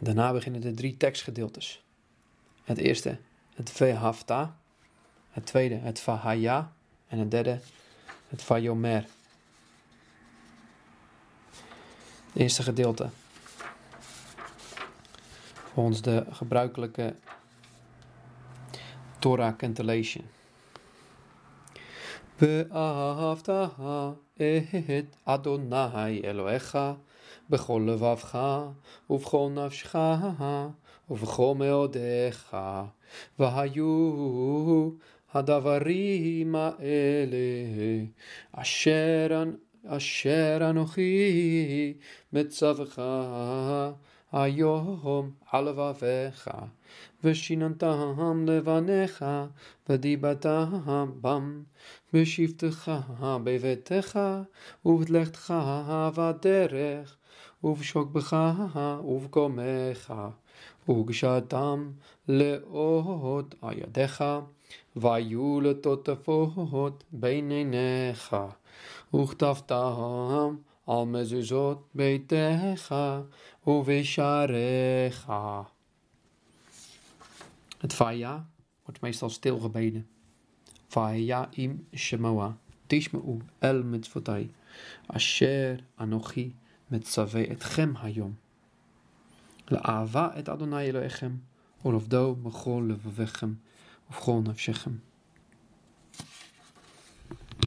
Daarna beginnen de drie tekstgedeeltes. Het eerste, het Vehafta. Het tweede, het Vahaya. En het derde, het Vayomer. Het eerste gedeelte. Volgens de gebruikelijke Torah cantillation. ואהבת את אדוני אלוהיך בכל לבבך ובכל נפשך ובכל מאודיך. והיו הדברים האלה אשר, אשר אנוכי מצווך היום על לבביך ושיננתם לבניך ודיברתם בם בשבתך בביתך ובלכתך בדרך ובשוקבך ובקומך וגשרתם לאות על ידיך והיו לטוטפות בין עיניך וכתבתם על מזוזות ביתך ובשעריך. Het Vaya wordt meestal stilgebeden. Vaya im Shemoa. Tishmeu el mitzvotai. Asher anochi mitzave etchem hayom. לאהבה את אדוני אלוהיכם, ולעובדו בכל לבביכם ובכל נפשכם.